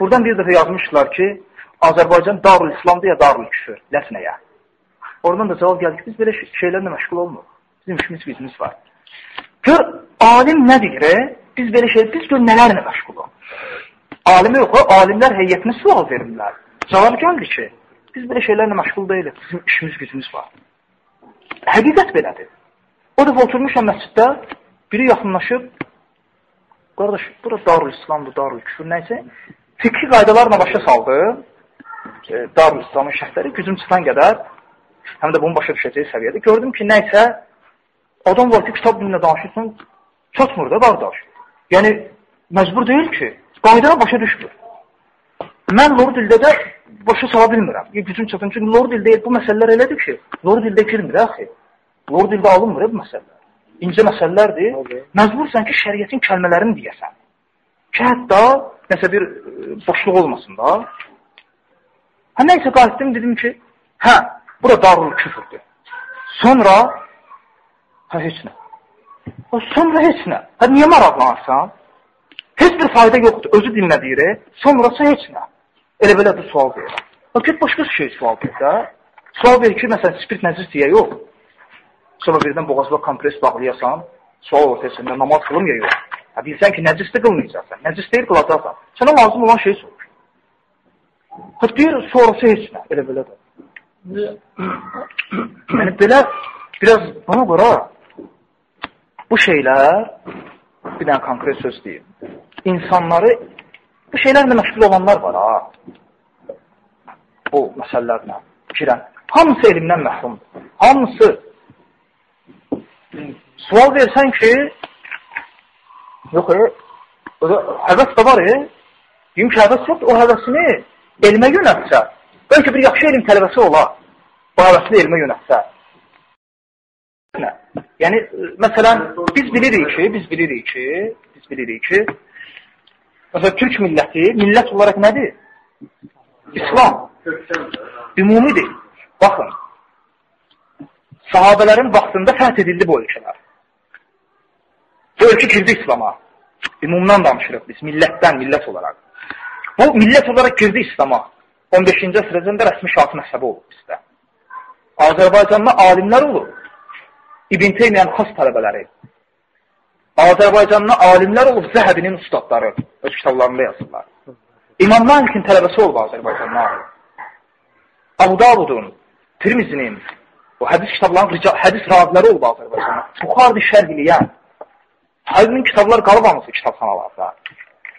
Buradan bir dəfə yazmışlar ki, Azərbaycan Darül İslamdır ya Darül Küfür, Ləsnəyə. Oradan da cavab gəldi ki, biz belə şeylərlə məşğul olmuruq. Bizim işimiz bizimiz var. Gör, alim nə deyir? E? Biz belə şey, biz gör nələrlə məşğuluq. Alimə yox, alimlər heyətinə sual verirlər. Cavab gəldi ki, biz belə şeylərlə məşğul deyilik, bizim işimiz gücümüz var. Həqiqət belədir. O da oturmuşam məsciddə, biri yaxınlaşıb, qardaş, bura Darül İslamdır, Darül Küfür, nəysə, fikri qaydalarla başa saldı, e, Darül İslamın şərtləri gücüm çıxan qədər, həm də bunun başa düşəcəyi səviyyədə. Gördüm ki, nəysə, adam var ki, kitab dinlə danışırsın, çatmır da qardaş. Yəni, məcbur deyil ki, qaydana başa düşmür. Mən lor dildə də başa sala bilmirəm. Gücüm çatın. Çünki lor dildə bu məsələlər elədir ki, lor dildə girmir, axı. Lor dildə alınmır bu məsələlər. İncə məsələlərdir. Okay. Məcbursan ki, şəriətin kəlmələrini deyəsən. Ki, hətta nəsə bir e, boşluq olmasın da. Hə, nəysə qayıtdım, dedim ki, hə, bura darul küfürdür. Sonra, hə, heç nə. Hə, sonra heç nə. Hə, niyə maraqlanırsan? Heç bir fayda yoxdur. Özü dinlədir, sonrası heç nə. Elə belə bir sual verir. Hə, get başqa şey sual verir də. Sual verir ki, məsələn, spirt nəzir deyə yox. Sonra birdən boğazına kompres bağlayasan, sual ortasında namaz qılım ya yox. Bilsən ki, nəcisdə qılmayacaqsan, nəcis deyil qılacaqsan. Sənə lazım olan şey sorur. Hə, deyir, sonrası heç nə, elə belə də. yəni, belə, biraz bana qora, bu şeylər, bir dənə konkret söz deyim, insanları, bu şeylərlə məşğul olanlar var, ha. Bu məsələlərlə girən. Hamısı elmdən məhrumdur. Hamısı sual versən ki, yox, e, həvəs də var, e, deyim ki, həvəs yoxdur, o həvəsini elmə yönətsə, bəlkə bir yaxşı elm tələbəsi olar, o həvəsini elmə yönətsə. Nə? Yəni, məsələn, biz bilirik ki, biz bilirik ki, biz bilirik ki, məsələn, Türk milləti, millət olaraq nədir? İslam. Ümumidir. Baxın, sahabələrin vaxtında fəth edildi bu ölkələr. Bu ölkə girdi İslama. Ümumdan danışırıq biz, millətdən, millət olaraq. Bu, millət olaraq girdi İslama. 15-ci əsrəcəndə rəsmi şahı məsəbi olub bizdə. Azərbaycanda alimlər olub. İbn Teymiyənin xas tələbələri. Azərbaycanda alimlər olub Zəhəbinin ustadları. Öz kitablarında yazırlar. İmam Malikin tələbəsi olub Azərbaycanda. Abu Davudun, Tirmizinin, O hədis kitablarının hədis raviləri olub Azərbaycanda. Buxardır şərh Həmin kitablar qalıb hamısı kitabxanalarda.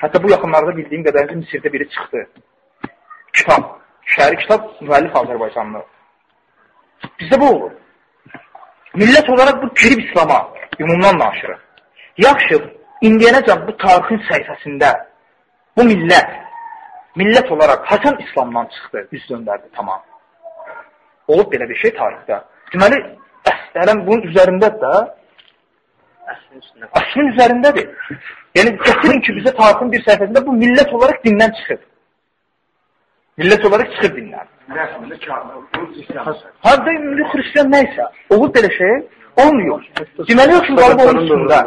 Hətta bu yaxınlarda bildiyim qədərincə Misirdə biri çıxdı. Kitab. Şəhəri kitab müəllif Azərbaycanlı. Bizdə bu olur. Millət olaraq bu girib İslama, ümumdan danışırıq. Yaxşı, indiyənəcən bu tarixin səhifəsində bu millət, millət olaraq Hasan İslamdan çıxdı, üz döndərdi tamam. Olub belə bir şey tarixdə. Deməli, əslən bunun üzərindədir də. Əslin üzərindədir. Yəni, gətirin ki, bizə tarixin bir səhifəsində bu millət olaraq dindən çıxır. Millət olaraq çıxır dindən. Harada ümumi xristiyan nəysə, olur belə şey, olmuyor. Deməli, yox ki, qalib onun üstündə.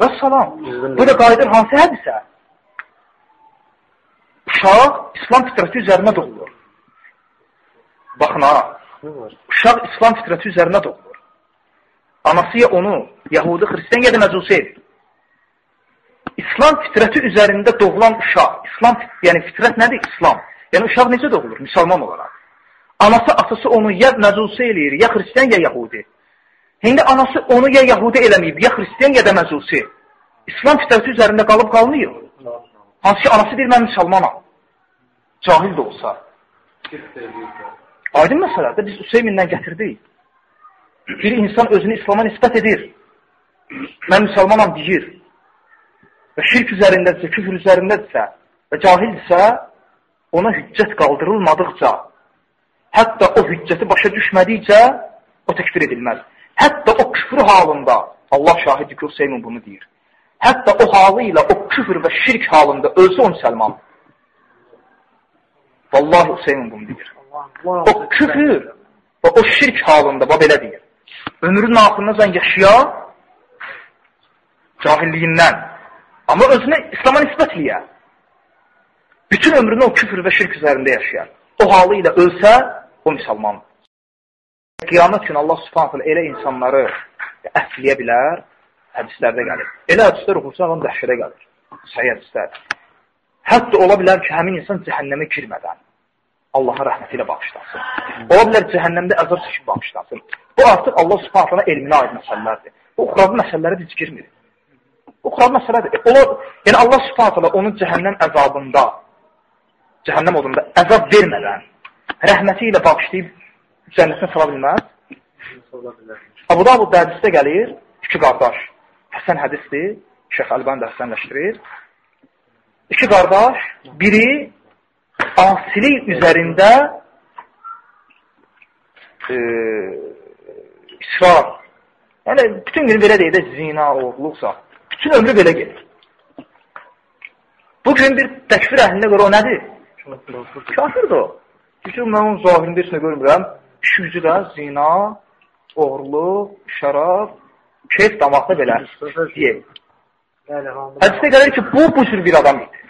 Və salam. Bu da qayıdır hansı hədisə? Uşaq İslam fitrəti üzərinə doğulur. Baxın ha, Uşaq İslam fitrəti üzərinə doğulur. Anası ya onu Yahudi, Xristiyan ya da məcusi edir. İslam fitrəti üzərində doğulan uşaq, İslam, yəni fitrət nədir? İslam. Yəni uşaq necə doğulur? Müsəlman olaraq. Anası, atası onu ya məcusi eləyir, ya Xristiyan, ya Yahudi. İndi anası onu ya Yahudi eləməyib, ya Xristiyan, ya da məcusi. İslam fitrəti üzərində qalıb qalmıyor. Hansı ki, anası deyir, mən müsəlmanam. Cahil də olsa. Aydın məsələdir. Biz Hüseymindən gətirdik. Bir insan özünü İslama nisbət edir. Mən müsəlmanam deyir. Və şirk üzərindədirsə, küfür üzərindədirsə və cahildirsə, ona hüccət qaldırılmadıqca, hətta o hüccəti başa düşmədikcə, o təkfir edilməz. Hətta o küfür halında, Allah şahiddir ki, Hüseymin bunu deyir. Hətta o halı ilə, o küfür və şirk halında ölsə o müsəlman. Vallahi Hüseymin bunu deyir. O küfür və o şirk halında, və belə deyir. Ömrünün axırınacan yaşaya cahilliyindən. Amma özünə İslama nisbət eləyə. bütün ömrünü o küfür və şirk üzərində yaşayar. O halı ilə ölsə, o müsəlmandır. Qiyamət günü Allah subhanətlə elə insanları əsliyə bilər, hədislərdə gəlir. Elə hədislər oxursan, onun dəhşədə gəlir. Səhiyyə hədislər. Hətta ola bilər ki, həmin insan cəhənnəmə girmədən Allahın rəhməti ilə bağışlasın. Ola bilər cəhənnəmdə əzab çəkib bağışlasın. Bu artıq Allah subhanətlə elminə aid məsələlərdir. Bu uxravi məsələlərə biz girmir. Bu uxravi məsələdir. E, ola, yəni Allah subhanətlə onun cəhənnəm əzabında, cəhənnəm odunda əzab vermədən, rəhməti ilə bağışlayıb cənnətinə sala bilməz? Abu Davud hədisdə gəlir, iki qardaş. Həsən hədisdir, Şeyx Əlban da həsənləşdirir. İki qardaş, biri asilik üzərində e, israr. Yəni, bütün gün belə deyək də zina, oğluqsa, bütün ömrü belə gedir. Bugün bir təkfir əhlində görə o nədir? Kafirdir o. Çünki mən onun zahirində heç nə görmürəm. İşi də zina, oğurluq, şərab, keyf damaqda belə deyək. Hədisdə gəlir ki, bu, bu cür bir adam idi.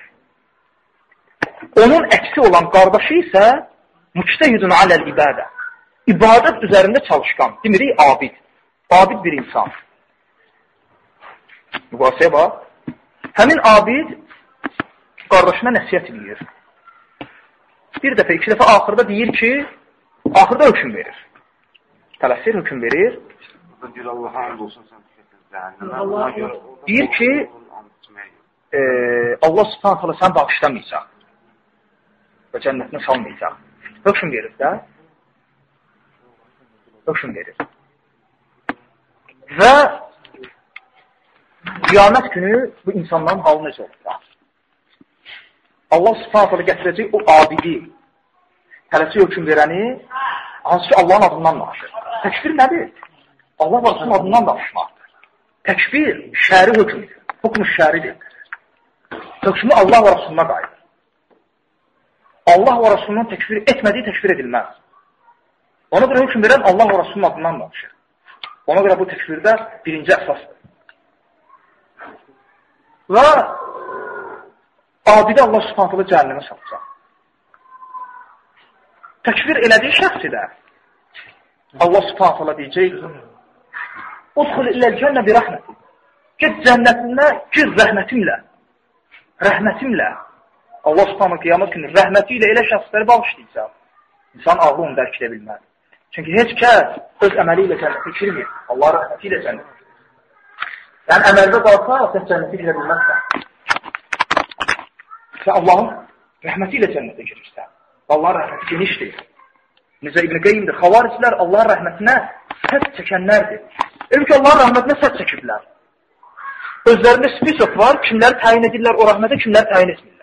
Onun əksi olan qardaşı isə müctəhidun aləl ibadə. İbadət üzərində çalışqan, demirik abid. Abid bir insan. Müqasiyə bax. Həmin abid qardaşına nəsiyyət edir. Bir dəfə, iki dəfə axırda deyir ki, axırda hökm verir. Tələsir hökm verir. Deyir, Allaha and olsun sən Deyir ki, e, Allah subhanət hala sən bağışlamayacaq və cənnətinə salmayacaq. Hökm verir də. Hökm verir. Və qiyamət günü bu insanların halı necə olur? Allah subhanətlə gətirəcək o abidi, tələsi hökm verəni, hansı ki Allahın adından danışır. Təkbir nədir? Allah Rasulun adından danışmaqdır. Təkbir şəri hökmdür. Hukm şəridir. Hökmü Allah və Rasuluna qayıdır. Allah və Rasulunun təkfir etmədiyi təkfir edilməz. Ona görə hökm verən Allah və Rasulunun adından danışır. Ona görə bu təkfirdə birinci əsasdır. Və abidə Allah subhanətələ cəhənnəmə salacaq. Təkfir elədiyi şəxsi də Allah subhanətələ deyəcək Udxul illəl cənnə bir rəhməti. Get cənnətinə, gir rəhmətimlə. Rəhmətimlə. Allah subhanə qiyamət günü rəhməti ilə elə şəxsləri bağışlayacaq. İnsan ağlı onu dərk edə bilməz. Çünki heç kəs öz əməli ilə cənnətə girmir. Allah rəhməti ilə cənnətə Yəni, əməldə qalsa, sən cənnətə girə bilməzsən. Sən Allahın rəhməti ilə cənnətə girirsən. Allah rəhməti genişdir. Necə İbn-i Qeymdir, xavariclər Allahın rəhmətinə səs çəkənlərdir. Elm ki, Allahın rəhmətinə səs çəkiblər. Özlərində spisok var, kimləri təyin edirlər o rəhmətə, kimləri təyin etmirlər.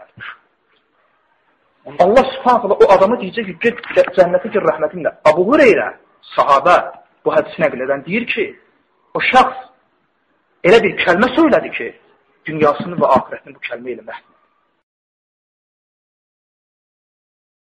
Allah subhanətlə o adamı deyəcək ki, get cənnətə gir rəhmətinlə. Abu Hüreyrə, sahabə bu hədisi nəql edən deyir ki, o şəxs elə bir kəlmə söylədi ki, dünyasını və ahirətini bu kəlmə ilə məhv